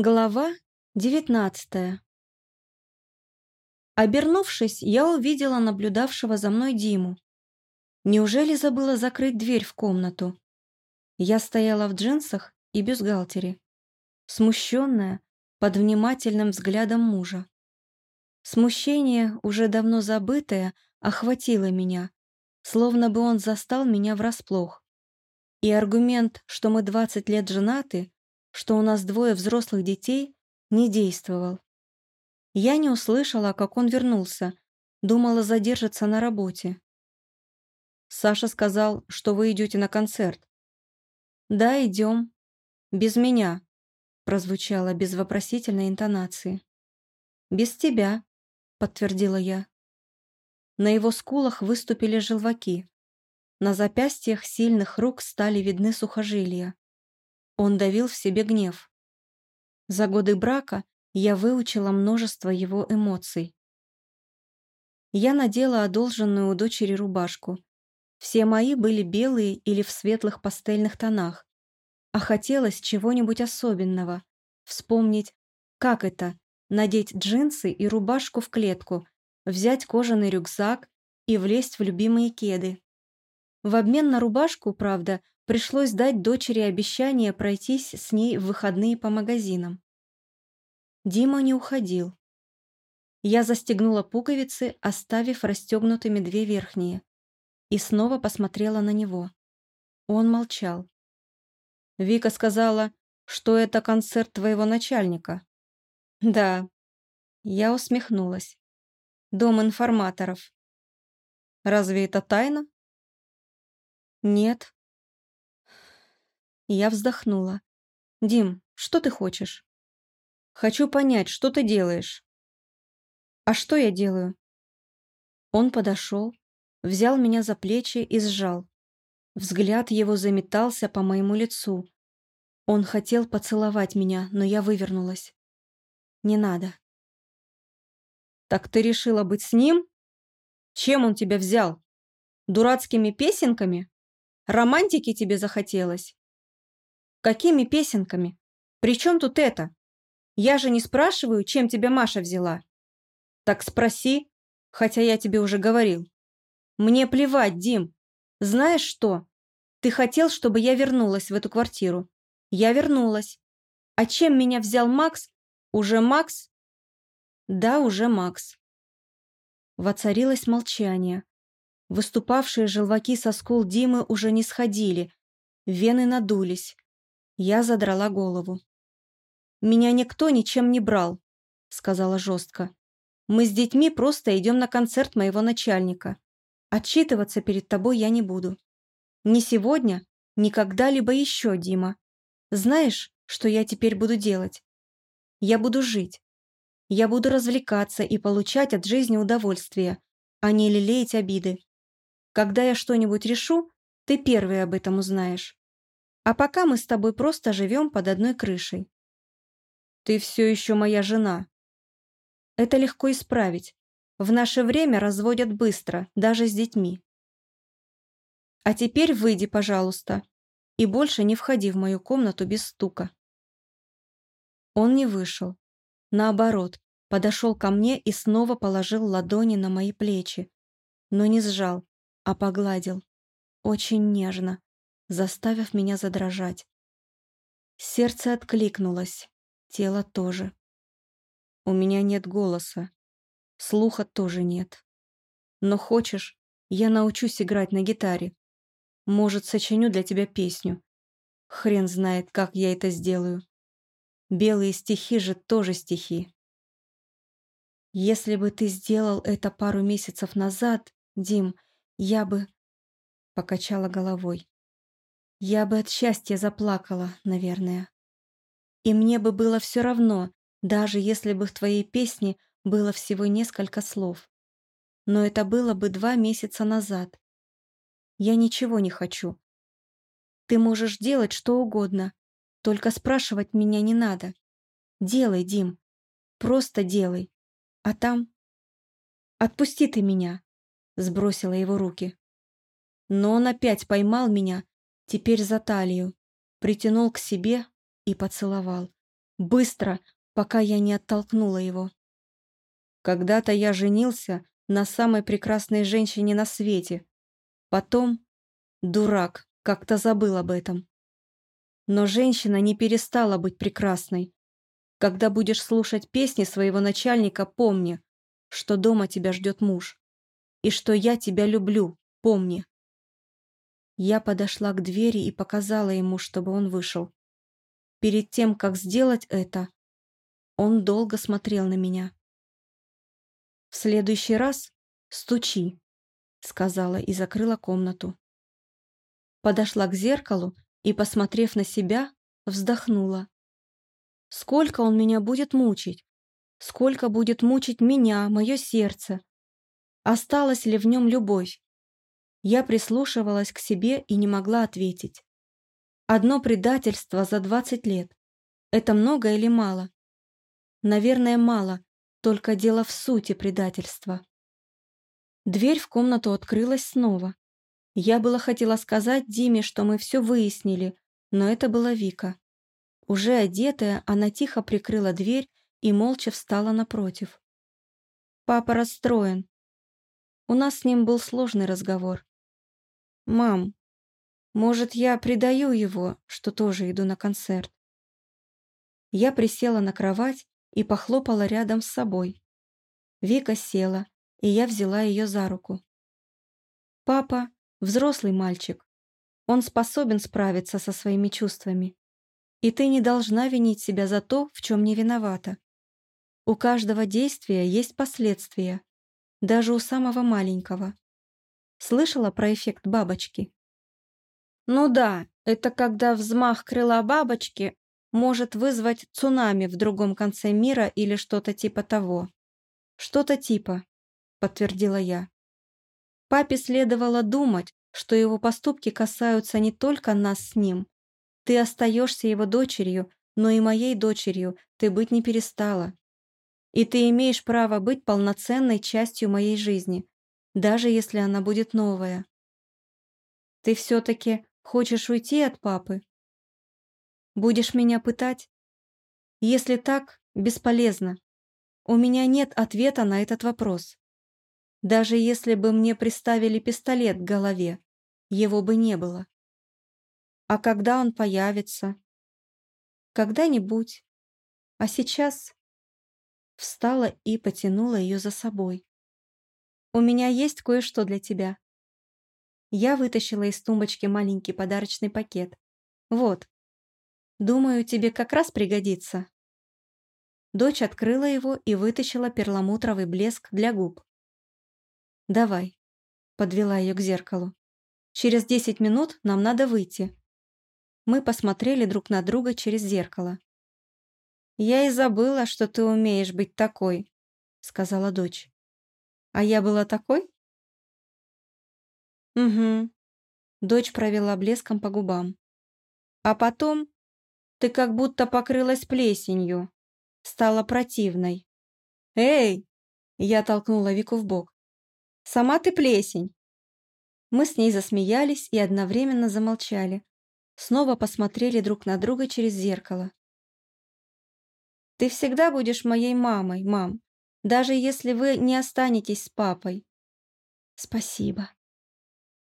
Глава девятнадцатая Обернувшись, я увидела наблюдавшего за мной Диму. Неужели забыла закрыть дверь в комнату? Я стояла в джинсах и бюстгальтере, смущенная под внимательным взглядом мужа. Смущение, уже давно забытое, охватило меня, словно бы он застал меня врасплох. И аргумент, что мы 20 лет женаты, что у нас двое взрослых детей, не действовал. Я не услышала, как он вернулся, думала задержаться на работе. Саша сказал, что вы идете на концерт. «Да, идем. Без меня», — прозвучало без вопросительной интонации. «Без тебя», — подтвердила я. На его скулах выступили желваки. На запястьях сильных рук стали видны сухожилия. Он давил в себе гнев. За годы брака я выучила множество его эмоций. Я надела одолженную у дочери рубашку. Все мои были белые или в светлых пастельных тонах. А хотелось чего-нибудь особенного. Вспомнить, как это – надеть джинсы и рубашку в клетку, взять кожаный рюкзак и влезть в любимые кеды. В обмен на рубашку, правда, пришлось дать дочери обещание пройтись с ней в выходные по магазинам. Дима не уходил. Я застегнула пуговицы, оставив расстегнутыми две верхние, и снова посмотрела на него. Он молчал. Вика сказала, что это концерт твоего начальника. Да. Я усмехнулась. Дом информаторов. Разве это тайна? «Нет». Я вздохнула. «Дим, что ты хочешь?» «Хочу понять, что ты делаешь». «А что я делаю?» Он подошел, взял меня за плечи и сжал. Взгляд его заметался по моему лицу. Он хотел поцеловать меня, но я вывернулась. «Не надо». «Так ты решила быть с ним? Чем он тебя взял? Дурацкими песенками?» Романтики тебе захотелось? Какими песенками? При чем тут это? Я же не спрашиваю, чем тебя Маша взяла. Так спроси, хотя я тебе уже говорил. Мне плевать, Дим. Знаешь что? Ты хотел, чтобы я вернулась в эту квартиру. Я вернулась. А чем меня взял Макс? Уже Макс? Да, уже Макс. Воцарилось молчание. Выступавшие желваки со скул Димы уже не сходили, вены надулись. Я задрала голову. «Меня никто ничем не брал», — сказала жестко. «Мы с детьми просто идем на концерт моего начальника. Отчитываться перед тобой я не буду. Ни сегодня, ни когда-либо еще, Дима. Знаешь, что я теперь буду делать? Я буду жить. Я буду развлекаться и получать от жизни удовольствие, а не лелеять обиды. Когда я что-нибудь решу, ты первый об этом узнаешь. А пока мы с тобой просто живем под одной крышей. Ты все еще моя жена. Это легко исправить. В наше время разводят быстро, даже с детьми. А теперь выйди, пожалуйста, и больше не входи в мою комнату без стука. Он не вышел. Наоборот, подошел ко мне и снова положил ладони на мои плечи, но не сжал, а погладил. Очень нежно, заставив меня задрожать. Сердце откликнулось, тело тоже. У меня нет голоса, слуха тоже нет. Но хочешь, я научусь играть на гитаре. Может, сочиню для тебя песню. Хрен знает, как я это сделаю. Белые стихи же тоже стихи. Если бы ты сделал это пару месяцев назад, Дим, я бы... Покачала головой. Я бы от счастья заплакала, наверное. И мне бы было все равно, даже если бы в твоей песне было всего несколько слов. Но это было бы два месяца назад. Я ничего не хочу. Ты можешь делать что угодно, только спрашивать меня не надо. Делай, Дим. Просто делай. А там... Отпусти ты меня сбросила его руки. Но он опять поймал меня, теперь за талию, притянул к себе и поцеловал. Быстро, пока я не оттолкнула его. Когда-то я женился на самой прекрасной женщине на свете. Потом, дурак, как-то забыл об этом. Но женщина не перестала быть прекрасной. Когда будешь слушать песни своего начальника, помни, что дома тебя ждет муж. И что я тебя люблю, помни. Я подошла к двери и показала ему, чтобы он вышел. Перед тем, как сделать это, он долго смотрел на меня. «В следующий раз стучи», — сказала и закрыла комнату. Подошла к зеркалу и, посмотрев на себя, вздохнула. «Сколько он меня будет мучить? Сколько будет мучить меня, мое сердце? Осталась ли в нем любовь? Я прислушивалась к себе и не могла ответить. Одно предательство за 20 лет. Это много или мало? Наверное, мало, только дело в сути предательства. Дверь в комнату открылась снова. Я было хотела сказать Диме, что мы все выяснили, но это была Вика. Уже одетая, она тихо прикрыла дверь и молча встала напротив. Папа расстроен. У нас с ним был сложный разговор. «Мам, может, я предаю его, что тоже иду на концерт?» Я присела на кровать и похлопала рядом с собой. Вика села, и я взяла ее за руку. «Папа – взрослый мальчик. Он способен справиться со своими чувствами. И ты не должна винить себя за то, в чем не виновата. У каждого действия есть последствия, даже у самого маленького. Слышала про эффект бабочки? Ну да, это когда взмах крыла бабочки может вызвать цунами в другом конце мира или что-то типа того. Что-то типа, подтвердила я. Папе следовало думать, что его поступки касаются не только нас с ним. Ты остаешься его дочерью, но и моей дочерью ты быть не перестала. И ты имеешь право быть полноценной частью моей жизни, даже если она будет новая. Ты все-таки хочешь уйти от папы? Будешь меня пытать? Если так, бесполезно. У меня нет ответа на этот вопрос. Даже если бы мне приставили пистолет к голове, его бы не было. А когда он появится? Когда-нибудь. А сейчас встала и потянула ее за собой. «У меня есть кое-что для тебя». Я вытащила из тумбочки маленький подарочный пакет. «Вот. Думаю, тебе как раз пригодится». Дочь открыла его и вытащила перламутровый блеск для губ. «Давай», — подвела ее к зеркалу. «Через десять минут нам надо выйти». Мы посмотрели друг на друга через зеркало. «Я и забыла, что ты умеешь быть такой», — сказала дочь. «А я была такой?» «Угу». Дочь провела блеском по губам. «А потом ты как будто покрылась плесенью, стала противной». «Эй!» — я толкнула Вику в бок. «Сама ты плесень!» Мы с ней засмеялись и одновременно замолчали. Снова посмотрели друг на друга через зеркало. Ты всегда будешь моей мамой, мам, даже если вы не останетесь с папой. Спасибо,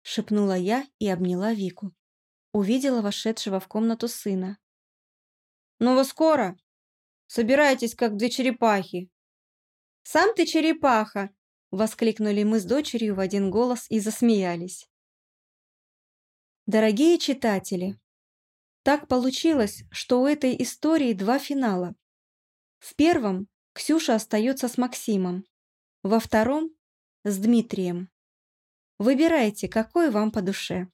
шепнула я и обняла Вику. Увидела вошедшего в комнату сына. Ну вы скоро? Собирайтесь, как две черепахи. Сам ты черепаха, воскликнули мы с дочерью в один голос и засмеялись. Дорогие читатели, так получилось, что у этой истории два финала. В первом Ксюша остается с Максимом, во втором – с Дмитрием. Выбирайте, какой вам по душе.